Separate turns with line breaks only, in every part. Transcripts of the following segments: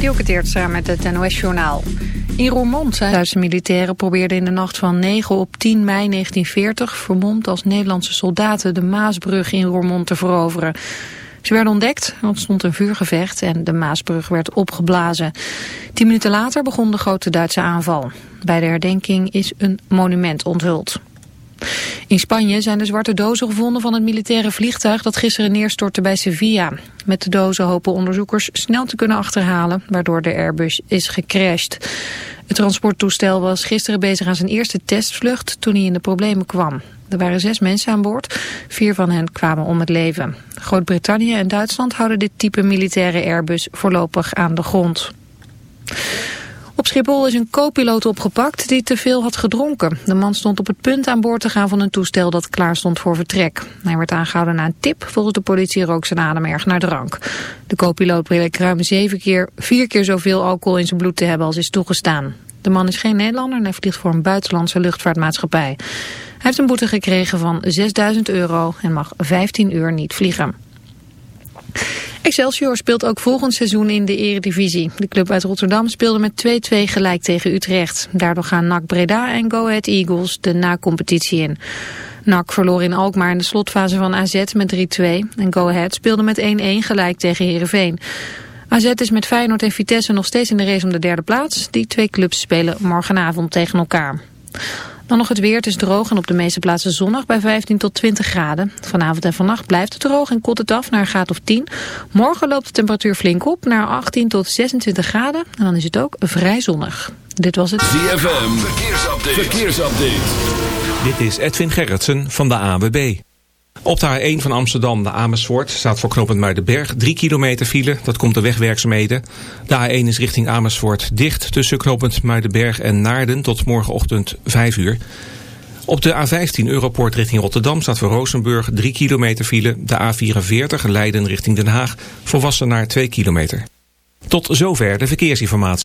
Dielke Teertstra met het NOS-journaal. In Roermond Duitse militairen probeerden in de nacht van 9 op 10 mei 1940... vermomd als Nederlandse soldaten de Maasbrug in Roermond te veroveren. Ze werden ontdekt, er ontstond een vuurgevecht en de Maasbrug werd opgeblazen. Tien minuten later begon de grote Duitse aanval. Bij de herdenking is een monument onthuld. In Spanje zijn de zwarte dozen gevonden van het militaire vliegtuig dat gisteren neerstortte bij Sevilla. Met de dozen hopen onderzoekers snel te kunnen achterhalen, waardoor de Airbus is gecrashed. Het transporttoestel was gisteren bezig aan zijn eerste testvlucht toen hij in de problemen kwam. Er waren zes mensen aan boord, vier van hen kwamen om het leven. Groot-Brittannië en Duitsland houden dit type militaire Airbus voorlopig aan de grond. Op Schiphol is een co-piloot opgepakt die te veel had gedronken. De man stond op het punt aan boord te gaan van een toestel dat klaar stond voor vertrek. Hij werd aangehouden na een tip. Volgens de politie rook zijn adem erg naar drank. De co-piloot bleek ruim zeven keer, vier keer zoveel alcohol in zijn bloed te hebben als is toegestaan. De man is geen Nederlander en hij vliegt voor een buitenlandse luchtvaartmaatschappij. Hij heeft een boete gekregen van 6000 euro en mag 15 uur niet vliegen. Excelsior speelt ook volgend seizoen in de eredivisie. De club uit Rotterdam speelde met 2-2 gelijk tegen Utrecht. Daardoor gaan NAC Breda en Go Ahead Eagles de na-competitie in. NAC verloor in Alkmaar in de slotfase van AZ met 3-2. En Go Ahead speelde met 1-1 gelijk tegen Heerenveen. AZ is met Feyenoord en Vitesse nog steeds in de race om de derde plaats. Die twee clubs spelen morgenavond tegen elkaar. Dan nog het weer. Het is droog en op de meeste plaatsen zonnig bij 15 tot 20 graden. Vanavond en vannacht blijft het droog en koelt het af naar een graad of 10. Morgen loopt de temperatuur flink op naar 18 tot 26 graden. En dan is het ook vrij zonnig. Dit was het
ZFM. Verkeersupdate. Verkeersupdate.
Dit is Edwin Gerritsen van de AWB. Op de A1 van Amsterdam naar Amersfoort staat voor knooppunt Muidenberg 3 kilometer file. Dat komt de wegwerkzaamheden. De A1 is richting Amersfoort dicht tussen knooppunt Muidenberg en Naarden tot morgenochtend 5 uur. Op de A15 Europoort richting Rotterdam staat voor Rozenburg 3 kilometer file. De A44 Leiden richting Den Haag voor naar 2 kilometer. Tot zover de verkeersinformatie.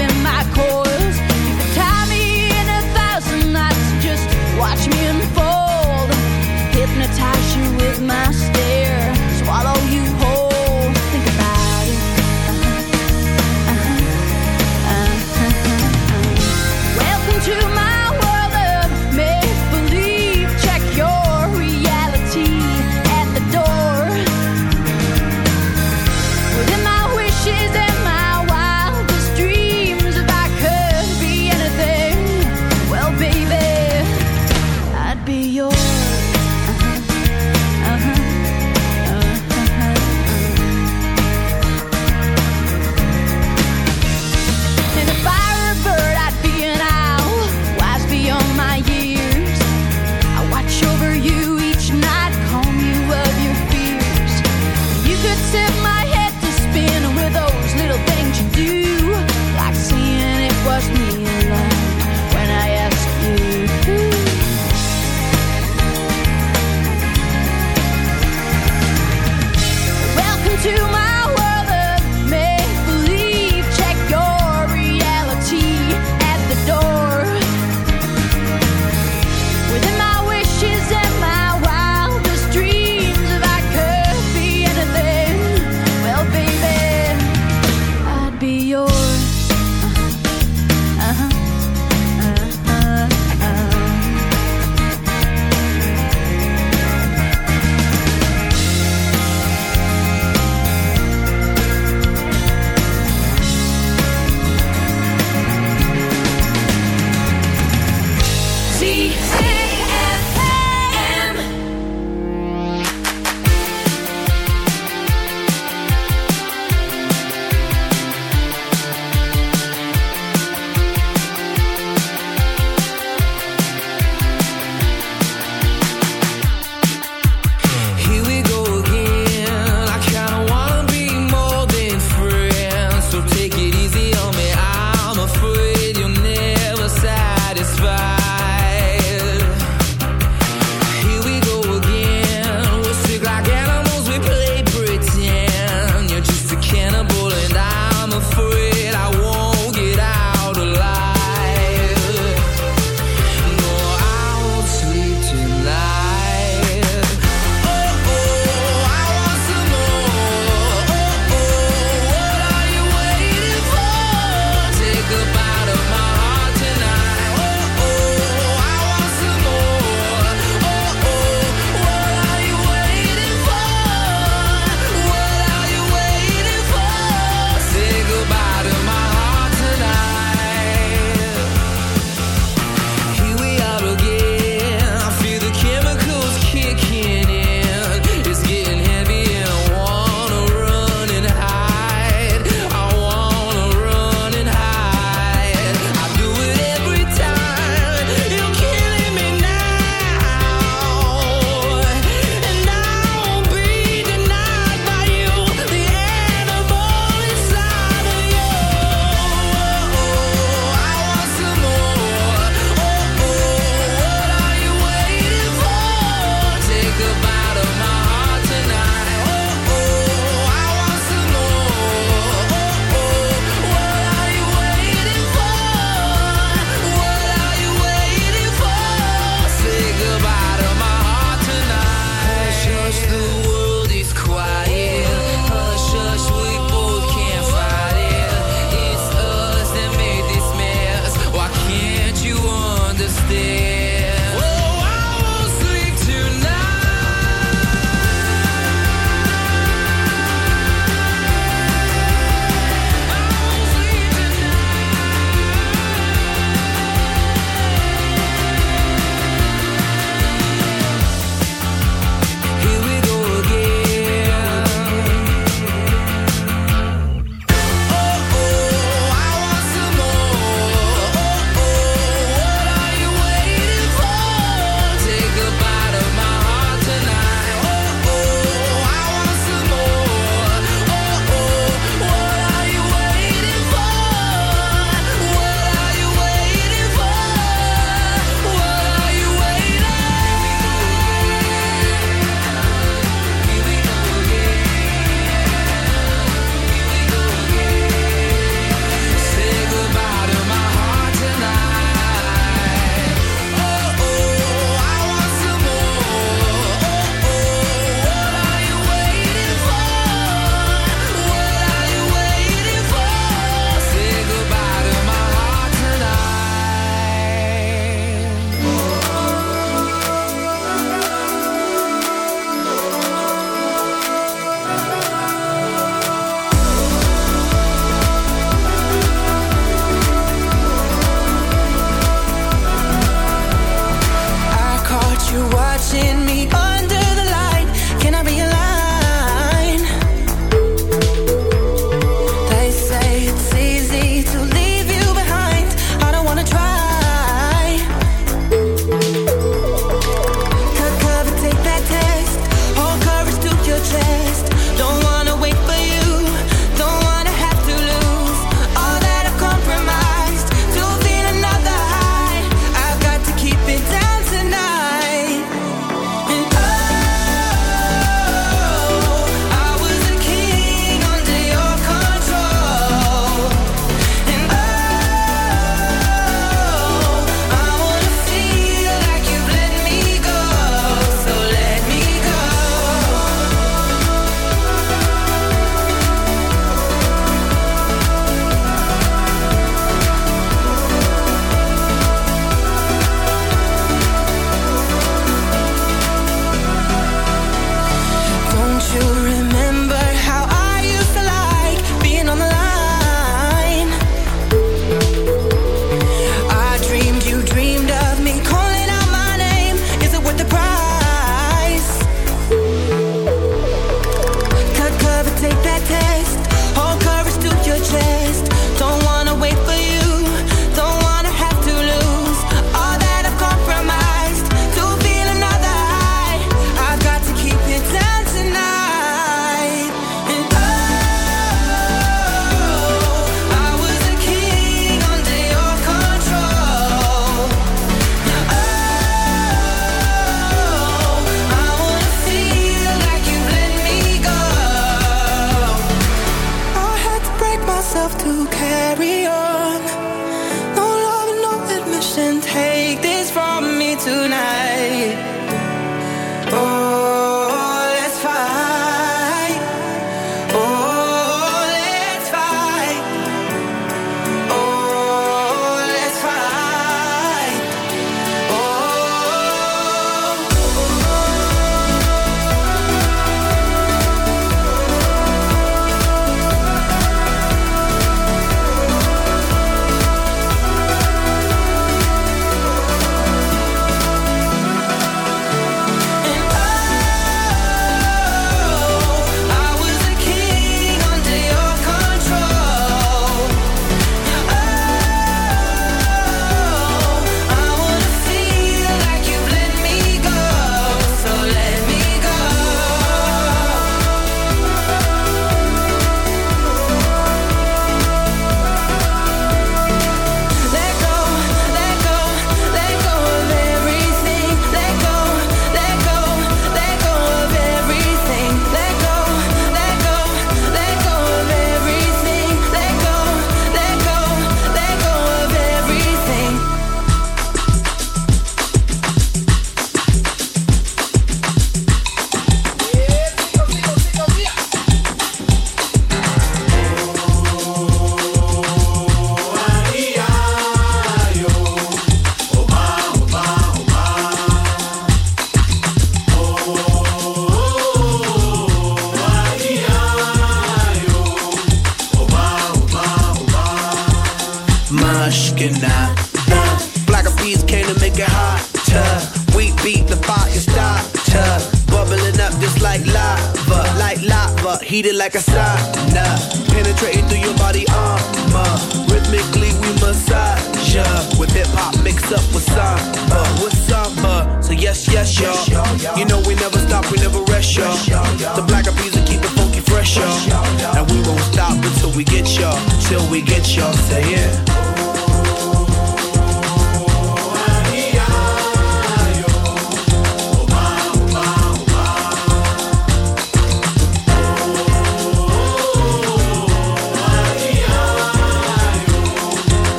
my
state.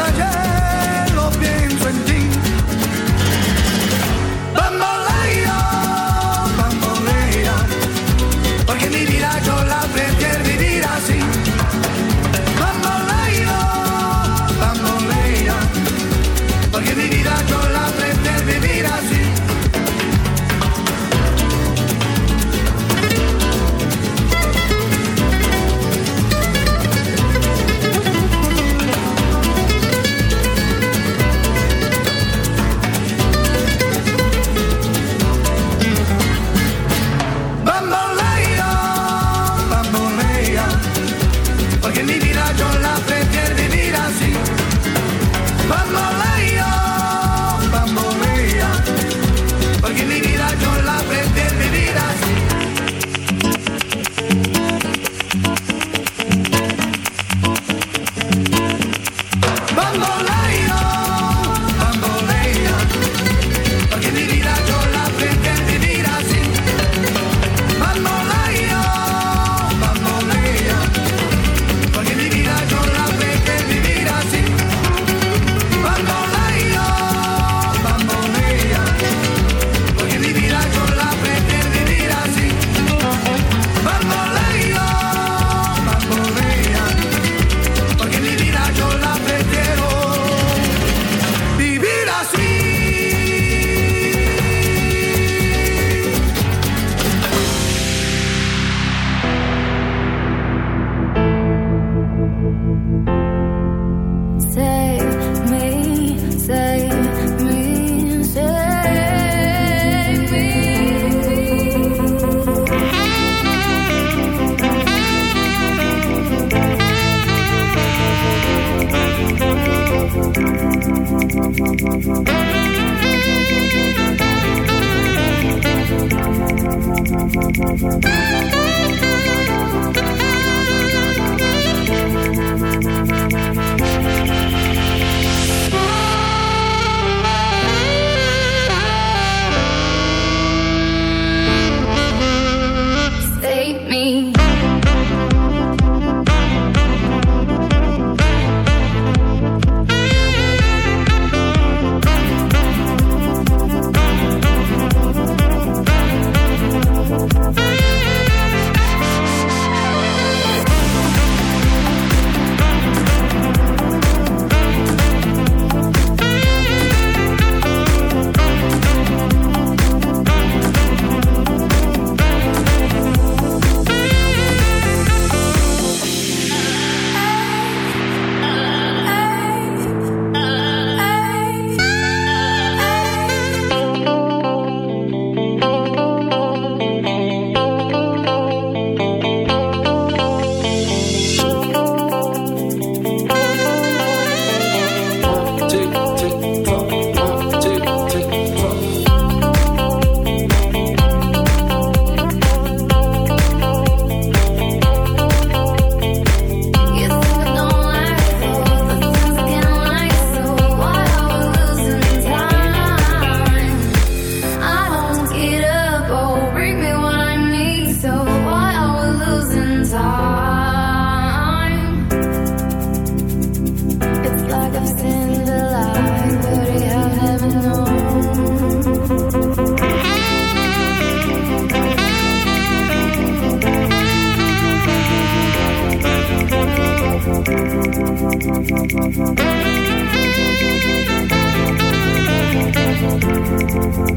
Ja.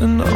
and